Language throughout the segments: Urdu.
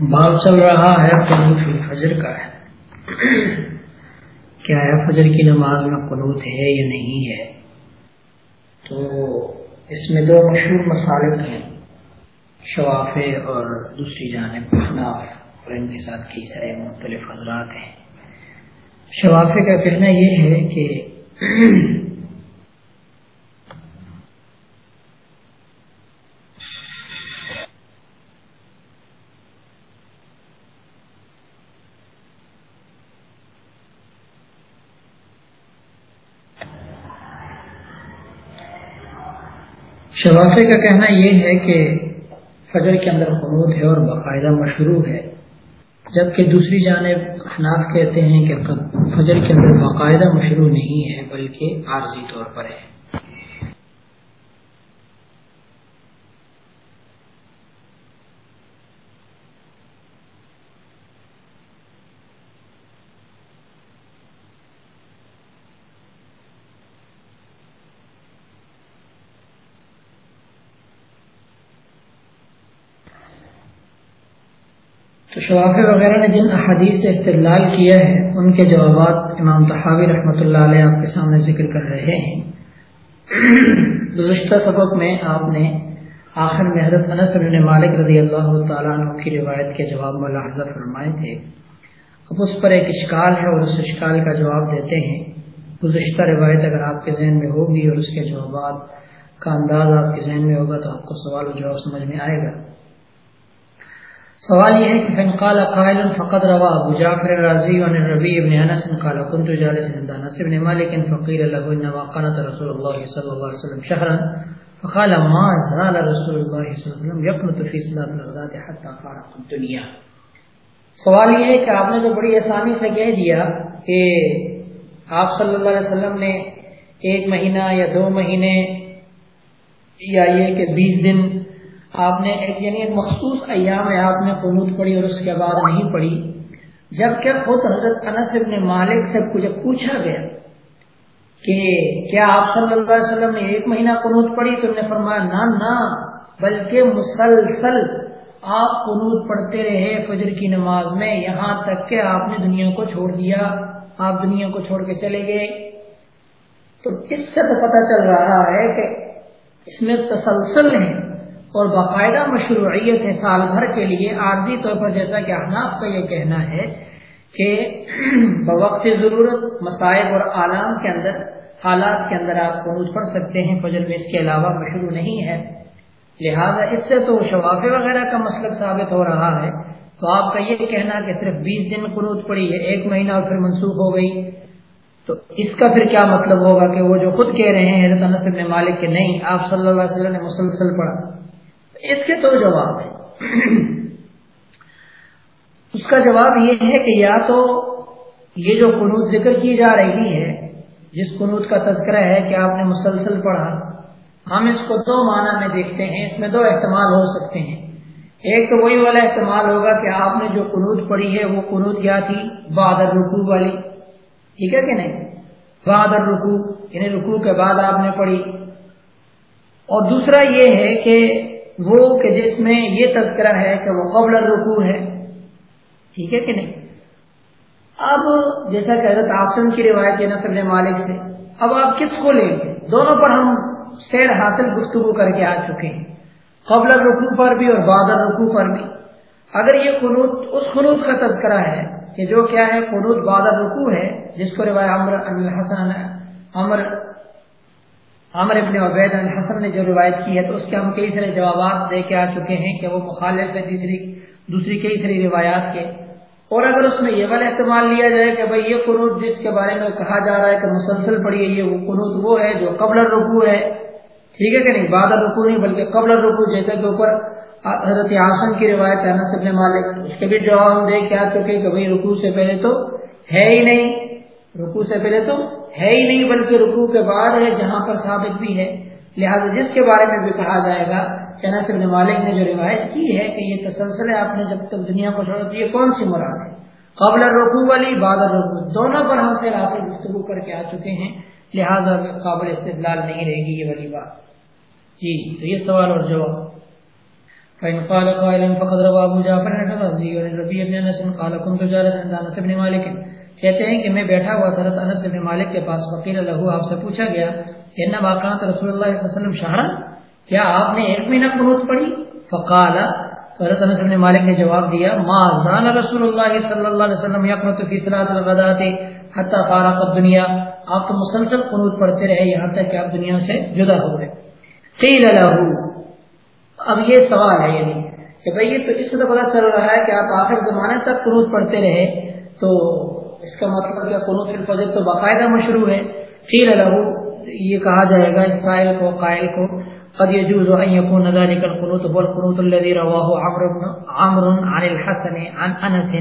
باب چل رہا ہے قنوت فجر کا ہے۔ کیا ہے فجر کی نماز میں قنوت ہے یا نہیں ہے؟ تو اس میں دو مشہور مسالک ہیں، شواف اور دوسری جانب احناف اور ان کے ساتھ کئی سارے مختلف حضرات ہیں۔ شوافے کا کہنا یہ ہے کہ شفافے کا کہنا یہ ہے کہ فجر کے اندر قنوت ہے اور باقاعدہ مشروع ہے، جبکہ دوسری جانب احناف کہتے ہیں کہ فجر کے اندر باقاعدہ مشروع نہیں ہے، بلکہ عارضی طور پر ہے۔ تو وغیرہ نے جن احادیث سے استدلال کیا ہے، ان کے جوابات امام تحاوی رحمۃ اللہ علیہ آپ کے سامنے ذکر کر رہے ہیں۔ گزشتہ سبق میں آپ نے آخر میں حضرت انس بن مالک رضی اللہ تعالیٰ عنہ کی روایت کے جواب میں لحظہ فرمائے تھے۔ اب اس پر ایک اشکال ہے اور اس اشکال کا جواب دیتے ہیں۔ گزشتہ روایت اگر آپ کے ذہن میں ہوگی اور اس کے جوابات کا انداز آپ کے ذہن میں ہوگا تو آپ کو سوال و جواب سمجھ میں آئے گا۔ سوال یہ ہے کہ فن قال قائل فقد روا ابو جعفر الرازي عن الربيع بن انس قال كنت جالسا عند انس بن مالك فقيل له انما قنت رسول الله صلى الله عليه وسلم شهرا فقال ما زال رسول الله صلى الله عليه وسلم يقنط في صلاه الغداة حتى فارق الدنيا۔ سوال یہ ہے کہ آپ نے تو بڑی آسانی سے کہہ دیا کہ آپ صلی اللہ علیہ وسلم نے ایک مہینہ یا دو مہینے یا یہ کہ بیس دن آپ نے ایک یعنی ایک مخصوص ایام میں آپ نے قنوت پڑھی اور اس کے بعد نہیں پڑھی جبکہ خود حضرت انس ابن مالک سے کچھ پوچھا گیا کہ کیا آپ صلی اللہ علیہ وسلم نے ایک مہینہ قنوت پڑھی؟ تو نے فرمایا، نہ نہ، بلکہ مسلسل آپ قنوت پڑھتے رہے فجر کی نماز میں، یہاں تک کہ آپ نے دنیا کو چھوڑ دیا، آپ دنیا کو چھوڑ کے چلے گئے۔ تو اس سے تو پتہ چل رہا ہے کہ اس میں تسلسل ہے۔ اور باقاعدہ مشروعیت ہے سال بھر کے لیے، عارضی طور پر جیسا کہ احناف کا یہ کہنا ہے کہ بوقت ضرورت مسائب اور عالم کے اندر، حالات کے اندر آپ قنوج پڑھ سکتے ہیں، فجر میں اس کے علاوہ مشروع نہیں ہے۔ لہذا اس سے تو شفاف وغیرہ کا مسلک ثابت ہو رہا ہے۔ تو آپ کا یہ کہنا کہ صرف بیس دن قنوت پڑی ہے ایک مہینہ اور پھر منسوخ ہو گئی۔ تو اس کا پھر کیا مطلب ہوگا کہ وہ جو خود کہہ رہے ہیں، حضرت انس مالک کے نہیں، آپ صلی اللہ علیہ وسلم نے مسلسل پڑھا۔ اس کے تو جواب ہے اس کا جواب یہ ہے کہ یا تو یہ جو قنوت ذکر کی جا رہی ہے، جس قنوت کا تذکرہ ہے کہ آپ نے مسلسل پڑھا، ہم اس کو دو معنی میں دیکھتے ہیں، اس میں دو احتمال ہو سکتے ہیں۔ ایک تو وہی والا احتمال ہوگا کہ آپ نے جو قنوت پڑھی ہے، وہ قنوت کیا تھی بادر رکو والی۔ ٹھیک ہے کہ نہیں؟ بادر رکو یعنی رکو کے بعد آپ نے پڑھی۔ اور دوسرا یہ ہے کہ وہ کہ جس میں یہ تذکرہ ہے کہ وہ قبل رکوع ہے۔ ٹھیک ہے کہ نہیں؟ اب جیسا کہ حضرت آسم کی روایت ہے نصر مالک سے، اب آپ کس کو لیں گے؟ دونوں پر ہم سیر حاصل گفتگو کر کے آ چکے ہیں۔ قبل رکوع پر بھی اور بادر رکوع پر بھی۔ اگر یہ قنوت، اس قنوت کا تذکرہ ہے کہ جو کیا ہے، قنوت بادر رکوع ہے، جس کو روایت عمر حسن، عمر عامر ابن عبید الحسن نے جو روایت کی ہے تو اس کے ہم کئی سارے جوابات دے کے آ چکے ہیں کہ وہ مخالف ہے تیسری، دوسری کئی ساری روایات کے۔ اور اگر اس میں یہ والا احتمال لیا جائے کہ بھائی یہ قنوت جس کے بارے میں کہا جا رہا ہے کہ مسلسل پڑی ہے یہ قنوت وہ ہے جو قبل رکوع ہے۔ ٹھیک ہے کہ نہیں؟ بادل رکوع نہیں، بلکہ قبل رکوع جیسے کہ اوپر حضرت آسم کی روایت ہے، انس ابن مالک، اس کے بھی جواب ہم دے کے آ چکے کہ بھائی رکوع سے پہلے تو ہے ہی نہیں۔ رکوع سے پہلے تو ہے ہی نہیں بلکہ رکوع کے بعد ہے، جہاں پر ثابت بھی ہے۔ لہذا جس کے بارے میں بھی کہا جائے گا کہ نصر بن مالک نے جو روایت کی ہے کہ یہ تسلسل ہے، آپ نے جب تک دنیا کو چھوڑا تو یہ کون سی مراد ہے؟ قبل رکوع والی بادل رکوع دونوں پر ہم سے راسل گفتگو کر کے آ چکے ہیں۔ لہذا قابل استدلال نہیں رہے گی، یہ والی بات۔ جی تو یہ سوال اور جواب۔ فإن قال قائل فقد روى ابو جعفر الرازي والربيع بن انس قال كنت جالسا عند انس بن مالك۔ کہتے ہیں کہ میں بیٹھا ہوا تھا انس بن مالک کے پاس وکیل لہو، آپ سے پوچھا گیا کہ ان واقعات رسول اللہ صلی اللہ علیہ وسلم شہرا؟ کیا آپ نے ایک مہینہ قنوت پڑھی؟ فقال، حضرت انس بن مالک نے جواب دیا، ما زال رسول اللہ صلی اللہ علیہ وسلم یقنط فی صلاۃ الغداۃ حتی فارق الدنیا۔ آپ تو مسلسل قنوت پڑھتے رہے، یہاں تک کہ آپ دنیا سے جدا ہو گئے۔ قیل له اب یہ سوال ہے یعنی کہ بھئی یہ تو اس سے پتہ چل رہا ہے کہ آپ آخر زمانے تک قنوت پڑھتے رہے، تو اس کا مطلب کہ قنوت الفجر تو باقاعدہ مشروع ہے۔ قیل له، یہ کہا جائے گا، اس قائل کو قائل کو، قد يجوز ان يكون ذلك القنوت، هو القنوت الذي رواه عمرو بن عمرو عن الحسن، عن انس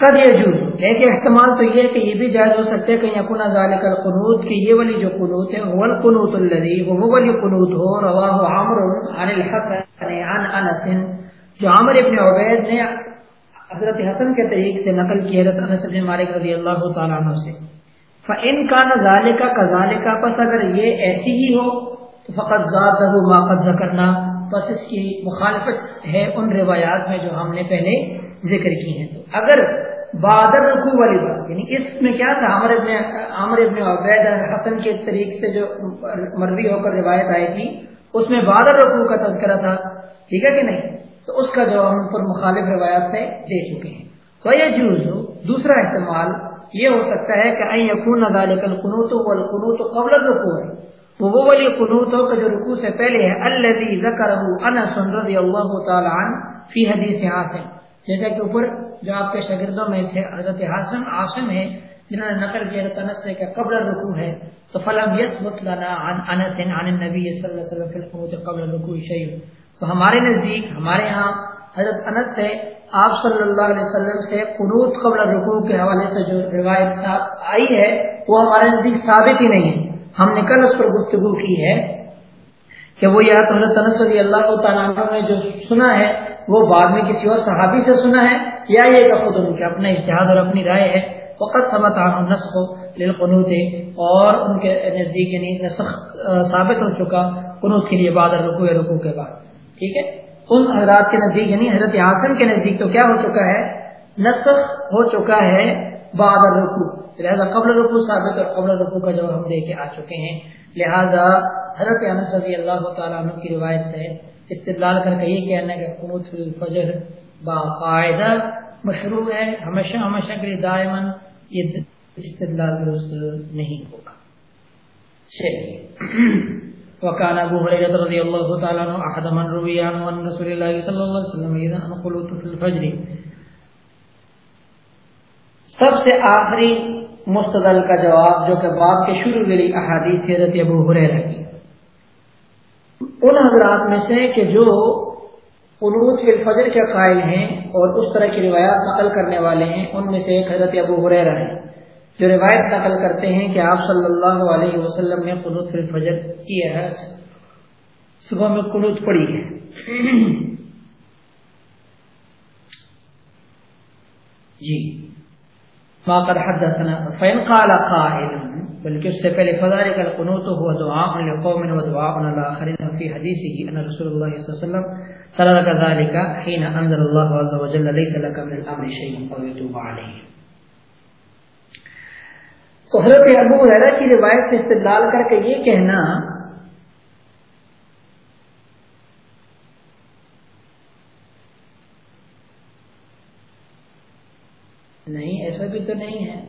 قد يجوز ایک احتمال تو یہ ہے کہ یہ بھی جائز ہو سکتا ہے کہ يكون ذلك القنوت، کہ یہ والی جو قنوت ہے، هو القنوت الذي هو والی قنوت ہو، رواه عمرو عن الحسن، عن انس جو عمرو ابن عبید نے حضرت حسن کے طریق سے نقل کی حضرت انس بن مالک رضی اللہ تعالی عنہ سے۔ فان كان ذلك كذلك، پس اگر یہ ایسی ہی ہو، تو فقط ذات ما قد ذکرنا بس اس کی مخالفت ہے ان روایات میں جو ہم نے پہلے ذکر کی ہیں۔ اگر بادر رکو والی بات یعنی اس میں کیا تھا؟ عمر ابن عمر ابن عبید حسن کے طریق سے جو مروی ہو کر روایت آئی تھی، اس میں بادر رکو کا تذکرہ تھا۔ ٹھیک ہے کہ نہیں؟ تو اس کا جو ہم پر مخالف روایات سے دے چکے ہیں۔ تو یہ جوز دوسرا احتمال یہ ہو سکتا ہے کہ این یقون ذالک القنوت والقنوت قبل الرکوع وہ وہ والی قنوت ہو کہ جو رکوع سے پہلے ہے۔ الذي ذکرہ انس رضی اللہ تعالی عنہ فی حدیث عاصم جیسا کہ اوپر جو آپ کے شاگردوں میں سے حضرت حاسم، عاصم ہے جنہوں نے نقل کیا حضرت انس سے کہ قبل الرکوع ہے۔ تو فلم يثبت لنا عن انس عن النبي صلی اللہ علیہ وسلم فی القنوت قبل الرکوع شیء تو ہمارے نزدیک، ہمارے ہاں حضرت انس سے، آپ صلی اللہ علیہ وسلم سے قنوت قبل رکوع کے حوالے سے جو روایت ساتھ آئی ہے، وہ ہمارے نزدیک ثابت ہی نہیں ہے۔ ہم نے کل اس پر گفتگو کی ہے کہ وہ یا حضرت انس رضی اللہ تعالیٰ نے جو سنا ہے، وہ بعد میں کسی اور صحابی سے سنا ہے یا یہ کہ خود ان کے اپنا اشتہاد اور اپنی رائے ہے۔ وقت سمت عنہ نسخ للقنوت اور ان کے نزدیک یعنی نسخ ثابت ہو چکا قنوت کے لیے بعد رکوع رکوع کے بعد۔ ٹھیک ہے؟ ان حضرات کے نزدیک یعنی حضرت حسن کے نزدیک تو کیا ہو چکا ہے؟ نسخ ہو چکا ہے بعد رکوع لہذا قبل رکوع ثابت اور قبل رکوع کا جواب ہم دے کے آ چکے ہیں۔ لہذا حضرت انس رضی اللہ تعالیٰ عنہ کی روایت سے استدلال کر کے یہ کہنا کہ قنوت الفجر باقاعدہ مشروع ہے۔ ہمیشہ ہمیشہ کے لیے دائمن یہ استدلال درست نہیں ہوگا۔ چلیے۔ وكان ابو هريره رضي الله تعالى عنه احد من روي عنه ان رسول الله صلى الله عليه وسلم اذا قلت في الفجر. سب سے آخری مستدل کا جواب جو کہ باب کے شروع والی احادیث حضرت ابو ہریرہ کی۔ ان حضرات میں سے کہ جو قنوت الفجر کے قائل ہیں اور اس طرح کی روایات نقل کرنے والے ہیں، ان میں سے ایک حضرت ابو ہریرہ ہیں۔ جو روایت نقل کرتے ہیں کہ آپ صلی اللہ علیہ وسلم نے قنوت الفجر کی ہے، صبح میں قنوت پڑی ہے۔ جی۔ ما قد حدثنا، فإن قال قائل، بلکہ اس سے پہلے فذلك القنوت هو دعاء لقوم ودعاء لآخرين في حديثه ان رسول الله صلى الله عليه وسلم ترك ذلك حين انزل الله عز وجل ليس لك من الامر شيء او يتوب عليه۔ تو حضرت ابو حیرا کی روایت سے استدلال کر کے یہ کہنا نہیں، ایسا بھی تو نہیں ہے۔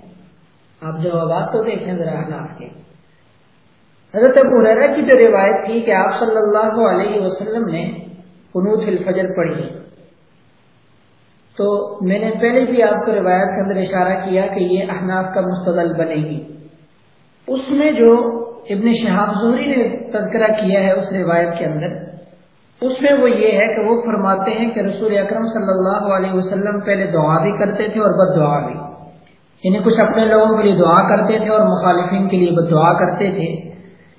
آپ جوابات تو دیکھیں ذرا حالات کے۔ حضرت ابو حیرا کی جو روایت تھی کہ آپ صلی اللہ علیہ وسلم نے قنوت الفجر پڑھی۔ تو میں نے پہلے بھی آپ کو روایت کے اندر اشارہ کیا کہ یہ احناف کا مستدل بنے گی۔ اس میں جو ابن شہاب زہری نے تذکرہ کیا ہے اس روایت کے اندر، اس میں وہ یہ ہے کہ وہ فرماتے ہیں کہ رسول اکرم صلی اللہ علیہ وسلم پہلے دعا بھی کرتے تھے اور بد دعا بھی۔ یعنی کچھ اپنے لوگوں کے لیے دعا کرتے تھے اور مخالفین کے لیے بد دعا کرتے تھے۔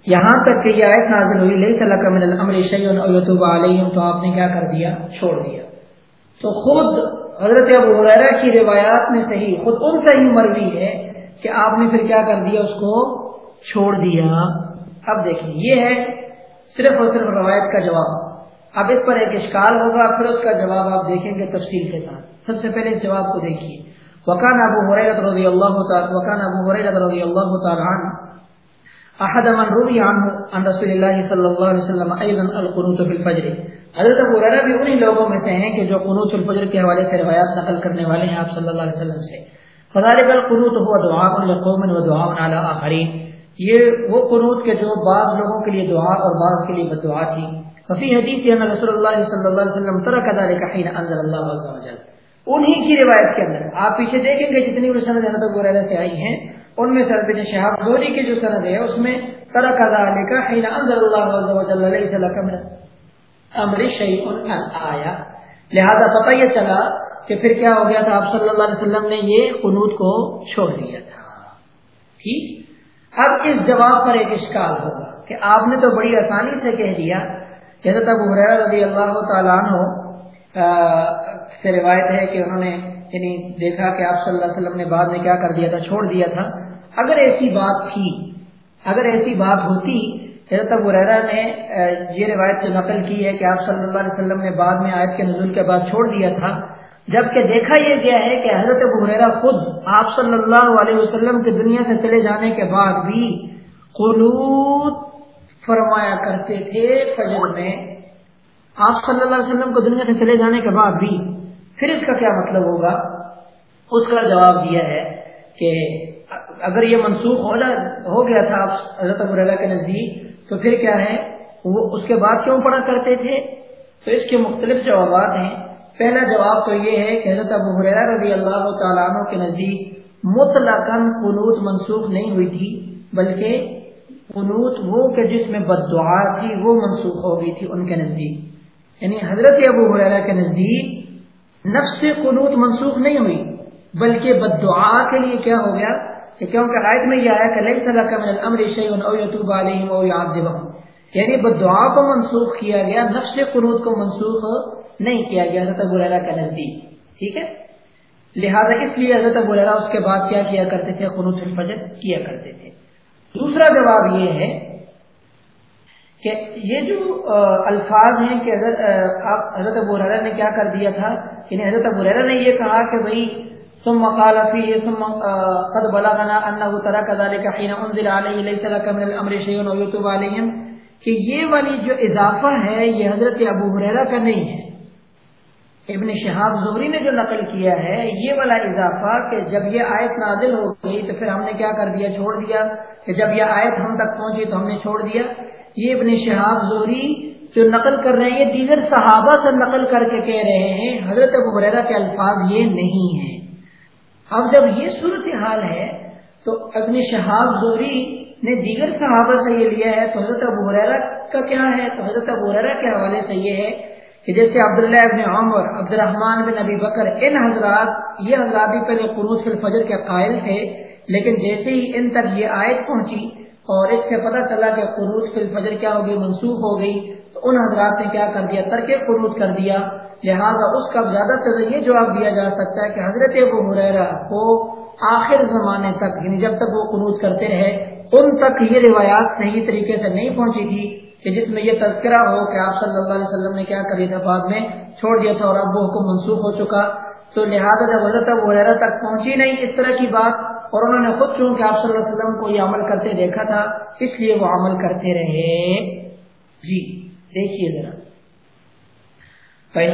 یہاں تک کہ یہ آیت نازل ہوئی لئی صلی من الامر شیئن علیہم، تو آپ نے کیا کر دیا؟ چھوڑ دیا۔ تو خود حضرت ابو حریرہ کی روایات میں صحیح، خود ان سے ہی مروی ہے کہ آپ نے پھر کیا کر دیا، اس کو چھوڑ دیا۔ اب دیکھیں، یہ ہے صرف اور صرف روایت کا جواب۔ اب اس پر ایک اشکال ہوگا، پھر اس کا جواب آپ دیکھیں گے تفصیل کے ساتھ۔ سب سے پہلے اس جواب کو دیکھیے۔ وکان ابو حریرت رضی اللہ تعالی، وکان ابو حریرت رضی اللہ تعالی عنہ احد من روی عنہ عن رسول اللہ صلی اللہ علیہ وسلم ایضا القنوت فی الفجر. حضرت ابو حریرہ بھی انہی لوگوں میں سے ہیں کہ جو قنوت الفجر کے حوالے سے روایات نقل کرنے والے ہیں آپ صلی اللہ علیہ وسلم سے. فذلك القنوت هو دعاء لقوم ودعاء على اخرین یہ وہ قنوت کے جو بعض لوگوں کے لیے دعا اور بعض کے لیے بدعا تھی. ففی حدیث ان رسول اللہ صلی اللہ علیہ وسلم ترک ذلك حين انزل الله عز وجل. انہی کی روایت کے اندر آپ پیچھے دیکھیں گے جتنی بھی سند حضرت ابو ہریرہ سے آئی ہیں ان میں سے ابن شہاب زہری کی جو سند ہے، اس میں ترک ذلك حين انزل الله عز وجل ليس لك من امر شيء آیا لہذا پتہ یہ چلا کہ پھر کیا ہو گیا تھا؟ آپ صلی اللہ علیہ وسلم نے یہ قنوت کو چھوڑ دیا تھا۔ ٹھیک؟ اب اس جواب پر ایک اشکال ہوگا کہ آپ نے تو بڑی آسانی سے کہہ دیا، حضرت ابو حریر رضی اللہ تعالیٰ عنہ سے روایت ہے کہ انہوں نے یعنی دیکھا کہ آپ صلی اللہ علیہ وسلم نے بعد میں کیا کر دیا تھا، چھوڑ دیا تھا۔ اگر ایسی بات تھی، اگر ایسی بات ہوتی، حضرت ابو ریرا نے یہ روایت سے نقل کی ہے کہ آپ صلی اللہ علیہ وسلم نے بعد میں آیت کے نزول کے بعد چھوڑ دیا تھا، جبکہ دیکھا یہ گیا ہے کہ حضرت ابو حریرہ خود آپ صلی اللہ علیہ وسلم کے دنیا سے چلے جانے کے بعد بھی قنوت فرمایا کرتے تھے فجر میں۔ آپ صلی اللہ علیہ وسلم کو دنیا سے چلے جانے کے بعد بھی پھر اس کا کیا مطلب ہوگا؟ اس کا جواب دیا ہے کہ اگر یہ منسوخ ہو گیا تھا حضرت ابو کے نزدیک، تو پھر کیا ہے؟ وہ اس کے بعد کیوں پڑھا کرتے تھے؟ تو اس کے مختلف جوابات ہیں۔ پہلا جواب تو یہ ہے کہ حضرت ابو حریرہ رضی اللہ تعالیٰ عنہ کے نزدیک مطلقاً قنوت منسوخ نہیں ہوئی تھی، بلکہ قنوت وہ کہ جس میں بد دعا تھی، وہ منسوخ ہو گئی تھی ان کے نزدیک۔ یعنی حضرت ابو حریرہ کے نزدیک نفس قنوت منسوخ نہیں ہوئی، بلکہ بد دعا کے لیے کیا ہو گیا کہ کیونکہ آیت میں یہ آیا کہ لئی صلاح کا من الامر او یتوب علیہم او یعذبہم۔ یعنی بد دعا کو منسوخ کیا گیا، نفس قنوت کو منسوخ نہیں کیا گیا حضرت ابو کا نزدیک۔ ٹھیک ہے؟ لہذا اس لیے حضرت ابو اس کے بعد کیا کیا کرتے تھے؟ قنوت الفجر کیا کرتے تھے۔ دوسرا جواب یہ ہے کہ یہ جو الفاظ ہیں کہ حضرت ابو ریرا نے کیا کر دیا تھا یعنی حضرت ابو نے یہ کہا کہ بھائی، ثم قال فيه ثم قد بلغنا انه ترك ذلك حين انزل عليه ليس لك من الامر شيء ويتوب عليهم کہ یہ والی جو اضافہ ہے، یہ حضرت ابو حریرہ کا نہیں ہے۔ ابن شہاب زہری نے جو نقل کیا ہے، یہ والا اضافہ کہ جب یہ آیت نازل ہو گئی تو پھر ہم نے کیا کر دیا؟ چھوڑ دیا۔ کہ جب یہ آیت ہم تک پہنچی تو ہم نے چھوڑ دیا۔ یہ ابن شہاب زہری جو نقل کر رہے ہیں، یہ دیگر صحابہ سے نقل کر کے کہہ رہے ہیں، حضرت ابو حریرہ کے الفاظ یہ نہیں ہیں۔ اب جب یہ صورت حال ہے، تو ابن شہاب زہری نے دیگر صحابہ سے یہ لیا ہے، تو حضرت ابو حریرہ کا کیا ہے؟ تو حضرت ابو حریرہ کے حوالے سے یہ ہے کہ جیسے عبداللہ ابن عمر عبد الرحمان بن نبی بکر، ان حضرات، یہ حضرات بھی پہلے قنوط الفجر کے قائل تھے، لیکن جیسے ہی ان تک یہ آیت پہنچی اور اس سے پتہ چلا کہ قنوط الفجر کیا ہو گئی منسوخ ہو گئی، تو ان حضرات نے کیا کر دیا؟ ترک قنوط کر دیا۔ لہذا اس کا زیادہ سے زیادہ یہ جواب دیا جا سکتا ہے کہ حضرت ابو حریرہ کو آخر زمانے تک یعنی جب تک وہ قنوط کرتے رہے، ان تک یہ روایات صحیح طریقے سے نہیں پہنچی تھی کہ جس میں یہ تذکرہ ہو کہ آپ صلی اللہ علیہ وسلم نے کیا کر تھا بعد میں، چھوڑ دیا تھا اور اب وہ حکم منسوخ ہو چکا۔ تو لہٰذا جب حضرت ابو وغیرہ تک پہنچی نہیں، اس طرح کی بات اور انہوں نے خود چون کہ آپ صلی اللہ علیہ وسلم کو یہ عمل کرتے دیکھا تھا، اس لیے وہ عمل کرتے رہے۔ جی دیکھیے ذرا۔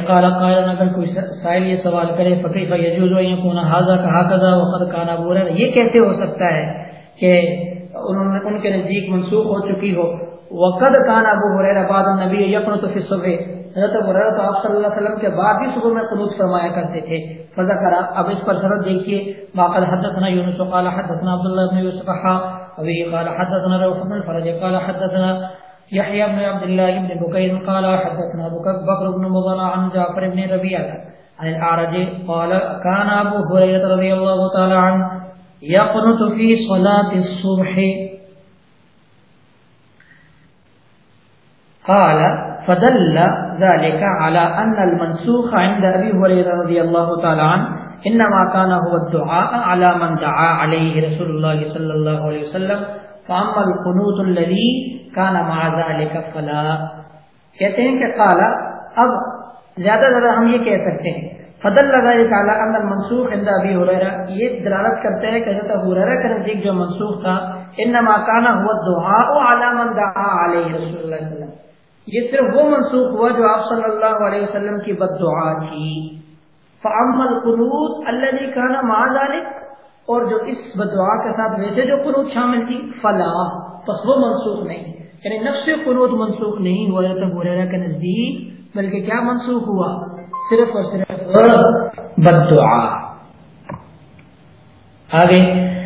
قال قائل، اگر کوئی سائل یہ سوال کرے فقی فیجوز و یکون حاضر کہا کذا وقد کانا بورا یہ کیسے ہو سکتا ہے کہ انہوں نے، ان کے نزدیک منسوخ ہو چکی ہو۔ وقد کان ابو حریرہ بعد النبی یقنط فی الصبح حضرت ابو تو آپ صلی اللہ علیہ وسلم کے بعد ہی صبح میں قنوت فرمایا کرتے تھے۔ فذکر، اب اس پر سند دیکھیے۔ ما قال حدثنا یونس، قال حدثنا عبد الله بن یوسف حا ابي قال حدثنا روح بن الفرج، قال حدثنا يحيى بن عبد الله بن بكير قال حدثنا ابو بكر بن مضلع عن جعفر بن ربيعه عن الاعرج قال كان ابو هريره رضي الله تعالى عنه يقنط في صلاه الصبح۔ قال فدل ذلك على أن المنسوخ عند أبي هريرة رضي الله تعالى عنه إنما كان هو الدعاء على من دعا عليه رسول الله صلى الله عليه وسلم فأما القنوت الذي كان مع ذلك فلا. کہتے ہیں کہ کالا اب زیادہ زیادہ ہم یہ کہہ سکتے ہیں فضل تعالیٰ ان منسوخ ہند ابھی ہو رہا یہ دلالت کرتے ہیں کہ حضرت ابو ریرا کے نزدیک جو منسوخ تھا ان ماکانہ ہوا دعا علام علیہ رسول اللہ علیہ وسلم. یہ صرف وہ منسوخ ہوا جو آپ صلی اللہ علیہ وسلم کی بد دعا تھی۔ فعم القنوط اللہ کہنا معاذ اور جو اس بد دعا کے ساتھ ویسے جو قنوط شامل تھی فلاح بس وہ منسوخ نہیں۔ یعنی نفس قنوط منسوخ نہیں ہوا، حضرت ابو کے نزدیک، بلکہ کیا منسوخ ہوا؟ صرف اور صرف بد دعا۔ آگے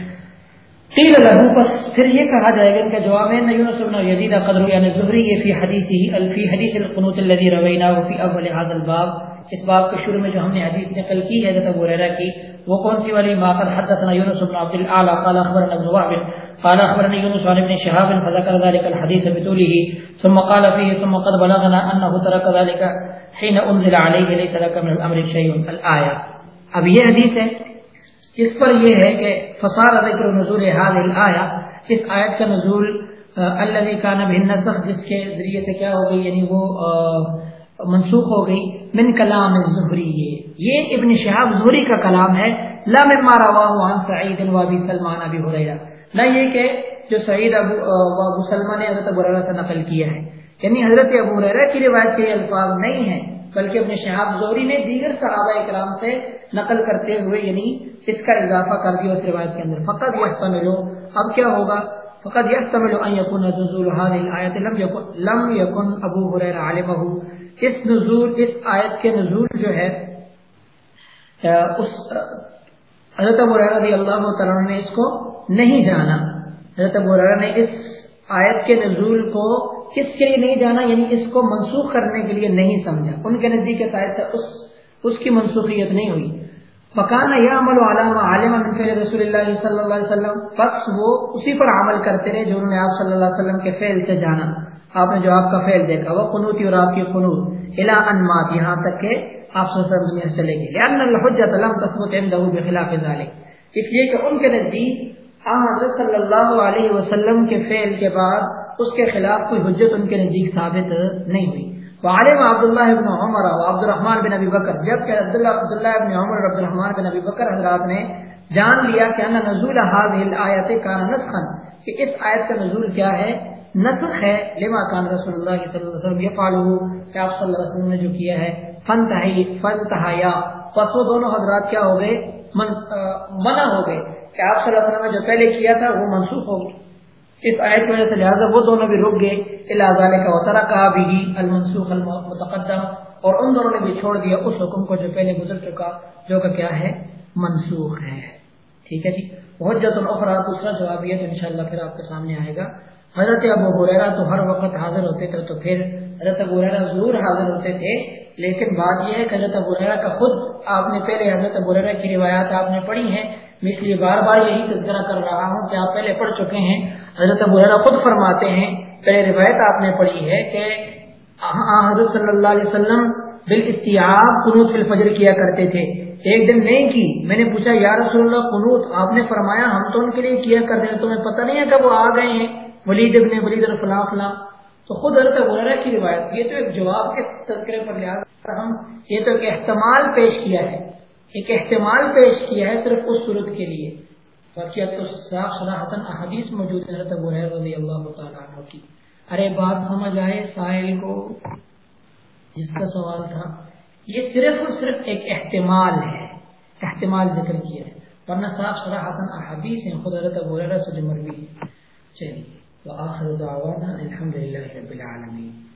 قیل له پس پھر یہ کہا جائے گا ان کا جواب ہے نہ یونس بن یزید قدر یعنی زہری، یہ فی حدیث فی حدیث القنوت الذي رويناه في اول هذا الباب، اس باب کے شروع میں جو ہم نے حدیث نقل کی ہے، حضرت ابو ہریرہ کی، وہ کون سی والی؟ ما قد حدثنا يونس بن عبد الاعلى قال اخبرنا ابن وهب قال اخبرني يونس عن ابن شهاب فذكر ذلك الحديث بطوله، ثم قال فيه، ثم قد بلغنا انه ترك ذلك حين انزل عليه، ليس لك من الامر شيء الايه اب یہ حدیث ہے اس پر یہ ہے کہ فسار ذکر نزول حاضر آیا اس آیت کا نزول اللہ کا نب نسخ جس کے ذریعے سے کیا ہو گئی یعنی وہ منسوخ ہو گئی، من کلام ظہری یہ ابن شہاب ظہری کا کلام ہے، لا مما رواه عن سعید و ابي سلمان ابي هريره نہ یہ کہ جو سعید ابو ابو سلمان نے حضرت ابو ہریرہ سے نقل کیا ہے۔ یعنی حضرت ابو ہریرہ کی روایت کے الفاظ نہیں ہیں، بلکہ اپنے شہاب زوری نے دیگر صحابہ اکرام سے نقل کرتے ہوئے یعنی اس کا اضافہ کر دیا اس روایت کے اندر۔ فقط یہ تملو اب کیا ہوگا؟ فقط یہ تملو ان یکن نزول هذه الايه لم يكن لم يكن ابو هريره علمه۔ اس نزول، اس آیت کے نزول جو ہے اس حضرت ابو ہریرہ رضی اللہ تعالی نے اس کو نہیں جانا۔ حضرت ابو ہریرہ نے اس آیت کے نزول کو کس کے لیے نہیں جانا؟ یعنی اس کو منسوخ کرنے کے لیے نہیں سمجھا۔ ان کے نزدیک شاید اس اس کی منسوخیت نہیں ہوئی۔ مکان یا عمل علامہ عالم رسول اللہ صلی اللہ علیہ وسلم بس وہ اسی پر عمل کرتے رہے جو انہوں نے آپ صلی اللہ علیہ وسلم کے فعل سے جانا۔ آپ نے جو آپ کا فعل دیکھا، وہ قنوتی اور آپ کی قنوت۔ الا انمات یہاں تک کہ آپ صلی اللہ علیہ وسلم دنیا سے لے گئے لأن الحجت لم تثبت عنده بخلاف ذلك۔ اس لیے کہ ان کے نزدیک حضرت صلی اللہ علیہ وسلم کے فعل کے بعد اس کے خلاف کوئی حجت ان کے نزدیک ثابت نہیں ہوئی۔ وعلم عبداللہ ابن عمر و عبد الرحمن بن ابی بکر، جبکہ عبداللہ عبداللہ ابن عمر اور عبد الرحمن بن ابی بکر حضرات نے جان لیا کہ ان نزول هذه الايه كان نسخا، کہ اس آیت کا نزول کیا ہے؟ نسخ ہے۔ لما کان رسول اللہ صلی اللہ علیہ وسلم يفعله کہ آپ صلی اللہ علیہ وسلم نے جو کیا ہے؟ فنتہی فنتہیا پس وہ دونوں حضرات کیا ہو گئے؟ من منع ہو گئے کہ آپ صلی اللہ علیہ وسلم نے جو پہلے کیا تھا، وہ منسوخ ہو گیا اس آیت کی وجہ سے لہٰذا وہ دونوں بھی رک گئے الازال کا وطرا کہا بھی المنسوخ المتقدم، اور ان دونوں نے بھی چھوڑ دیا اس حکم کو جو پہلے گزر چکا، جو کہ کیا ہے؟ منسوخ ہے۔ ٹھیک ہے جی؟ حجت الاخرى، دوسرا جواب یہ تو انشاءاللہ پھر آپ کے سامنے آئے گا۔ حضرت ابو حریرہ تو ہر وقت حاضر ہوتے تھے تو پھر حضرت ابو حریرہ ضرور حاضر ہوتے تھے، لیکن بات یہ ہے کہ حضرت ابو حریرہ کا خود آپ نے پہلے حضرت ابو حریرہ کی روایات آپ نے پڑھی ہیں میں اس لیے بار بار یہی تذکرہ کر رہا ہوں کہ آپ پہلے پڑھ چکے ہیں، حضرت ابو خود فرماتے ہیں، پہلے روایت آپ نے پڑھی ہے کہ حضرت صلی اللہ علیہ وسلم بال قنوت فی الفجر کیا کرتے تھے۔ ایک دن نہیں کی، میں نے پوچھا، یا رسول اللہ، قنوت آپ نے فرمایا ہم تو ان کے لیے کیا کرتے ہیں؟ تمہیں پتہ نہیں ہے کہ وہ آ گئے ہیں، ولید ابن ولید الفلاں فلاں تو خود حضرت ابو کی روایت، یہ تو ایک جواب کے تذکرے پر لحاظ ہم، یہ تو ایک احتمال پیش کیا ہے۔ ایک احتمال پیش کیا ہے صرف اس صورت کے لیے۔ باقی تو صاف صلاحت احادیث موجود ہے حضرت ابو رضی اللہ تعالیٰ عنہ کی۔ ارے بات سمجھ آئے سائل کو؟ جس کا سوال تھا۔ یہ صرف اور صرف ایک احتمال ہے۔ احتمال ذکر کیا ہے۔ ورنہ صاف صلاحت احادیث ہیں، خود حضرت ابو سے جو مروی۔ ہے چلیے، وآخر دعوانا الحمد للہ رب العالمین۔